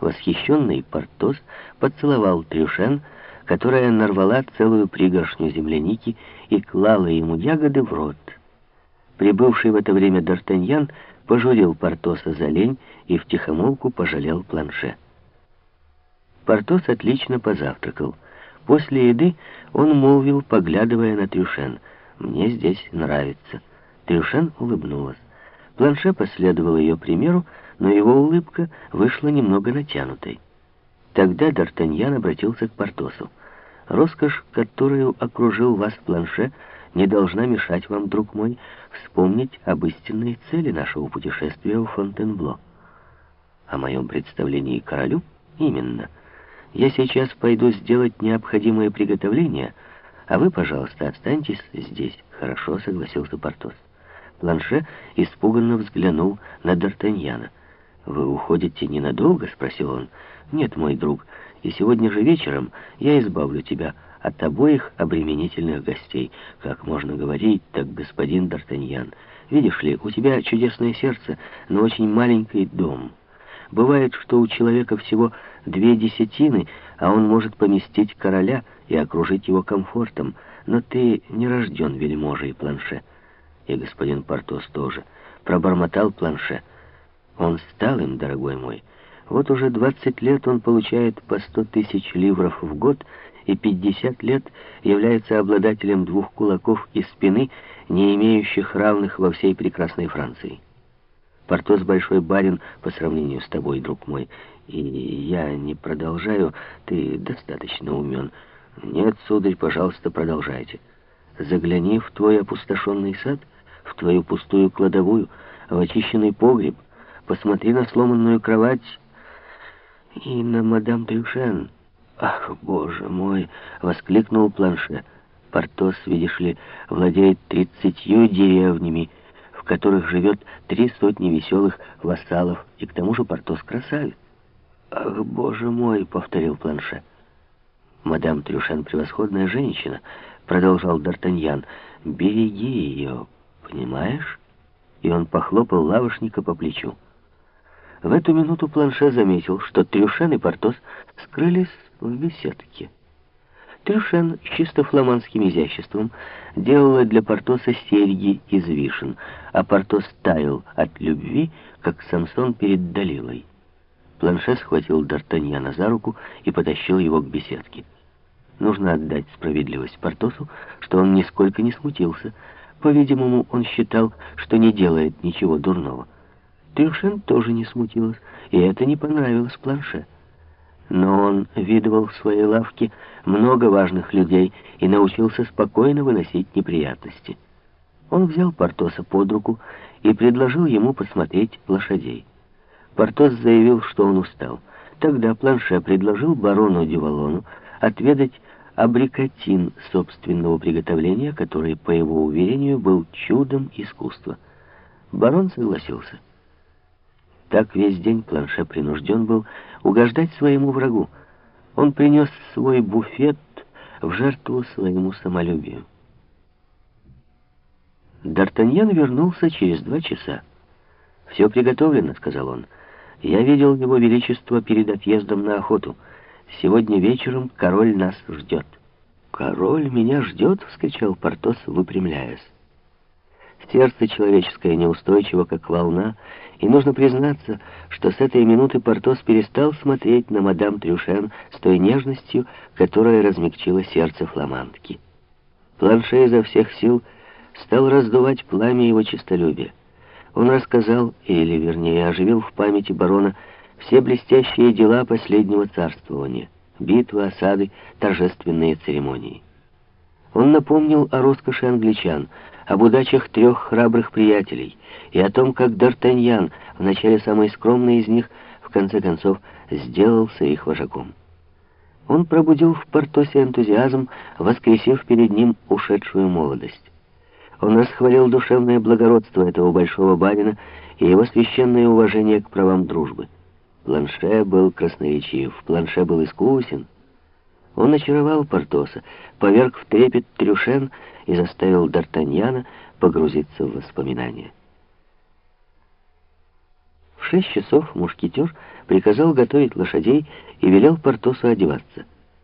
Восхищенный Портос поцеловал Трюшен, которая нарвала целую пригоршню земляники и клала ему ягоды в рот. Прибывший в это время Д'Артаньян пожурил Портоса за лень и втихомолку пожалел планше. Портос отлично позавтракал. После еды он молвил, поглядывая на Трюшен, «Мне здесь нравится». Трюшен улыбнулась. Планше последовал ее примеру, но его улыбка вышла немного натянутой. Тогда Д'Артаньян обратился к Портосу. «Роскошь, которую окружил вас Планше, не должна мешать вам, друг мой, вспомнить об истинной цели нашего путешествия в Фонтенбло». «О моем представлении королю?» «Именно. Я сейчас пойду сделать необходимые приготовления, а вы, пожалуйста, останьтесь здесь». «Хорошо», — согласился Портос. Планше испуганно взглянул на Д'Артаньяна. «Вы уходите ненадолго?» — спросил он. «Нет, мой друг, и сегодня же вечером я избавлю тебя от обоих обременительных гостей. Как можно говорить так, господин Д'Артаньян? Видишь ли, у тебя чудесное сердце, но очень маленький дом. Бывает, что у человека всего две десятины, а он может поместить короля и окружить его комфортом. Но ты не рожден вельможей, Планше» и господин Портос тоже, пробормотал планше. Он стал им, дорогой мой. Вот уже 20 лет он получает по 100 тысяч ливров в год и 50 лет является обладателем двух кулаков и спины, не имеющих равных во всей прекрасной Франции. Портос большой барин по сравнению с тобой, друг мой, и я не продолжаю, ты достаточно умен. Нет, сударь, пожалуйста, продолжайте. Загляни в твой опустошенный сад — в твою пустую кладовую, в очищенный погреб. Посмотри на сломанную кровать и на мадам Трюшен. «Ах, боже мой!» — воскликнул Планше. «Портос, видишь ли, владеет тридцатью деревнями, в которых живет три сотни веселых вассалов, и к тому же Портос красавец». «Ах, боже мой!» — повторил Планше. «Мадам Трюшен превосходная женщина», — продолжал Д'Артаньян. «Береги ее, Понимаешь?» И он похлопал лавошника по плечу. В эту минуту Планше заметил, что Трюшен и Портос скрылись в беседке. Трюшен чисто фламандским изяществом делала для Портоса серьги из вишен, а Портос таял от любви, как Самсон перед Далилой. Планше схватил Д'Артаньяна за руку и потащил его к беседке. Нужно отдать справедливость Портосу, что он нисколько не смутился, по-видимому, он считал, что не делает ничего дурного. Трюшен тоже не смутилась, и это не понравилось Планше. Но он видывал в своей лавке много важных людей и научился спокойно выносить неприятности. Он взял Портоса под руку и предложил ему посмотреть лошадей. Портос заявил, что он устал. Тогда Планше предложил барону Дювалону отведать абрикотин собственного приготовления, который, по его уверению, был чудом искусства. Барон согласился. Так весь день Планше принужден был угождать своему врагу. Он принес свой буфет в жертву своему самолюбию. Д'Артаньян вернулся через два часа. «Все приготовлено», — сказал он. «Я видел его величество перед отъездом на охоту». Сегодня вечером король нас ждет». «Король меня ждет!» — вскричал Портос, выпрямляясь. Сердце человеческое неустойчиво, как волна, и нужно признаться, что с этой минуты Портос перестал смотреть на мадам Трюшен с той нежностью, которая размягчила сердце фламандки. Планше изо всех сил стал раздувать пламя его честолюбия. Он рассказал, или, вернее, оживил в памяти барона все блестящие дела последнего царствования, битвы, осады, торжественные церемонии. Он напомнил о роскоши англичан, об удачах трех храбрых приятелей и о том, как Д'Артаньян, вначале самый скромный из них, в конце концов сделался их вожаком. Он пробудил в Портосе энтузиазм, воскресив перед ним ушедшую молодость. Он расхвалил душевное благородство этого большого барина и его священное уважение к правам дружбы. Планше был красноречив, Планше был искусен. Он очаровал Портоса, поверг в трепет Трюшен и заставил Д'Артаньяна погрузиться в воспоминания. В шесть часов мушкетер приказал готовить лошадей и велел Портосу одеваться.